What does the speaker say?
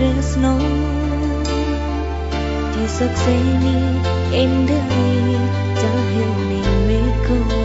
tresno Di sakseni endai jahil ni mekau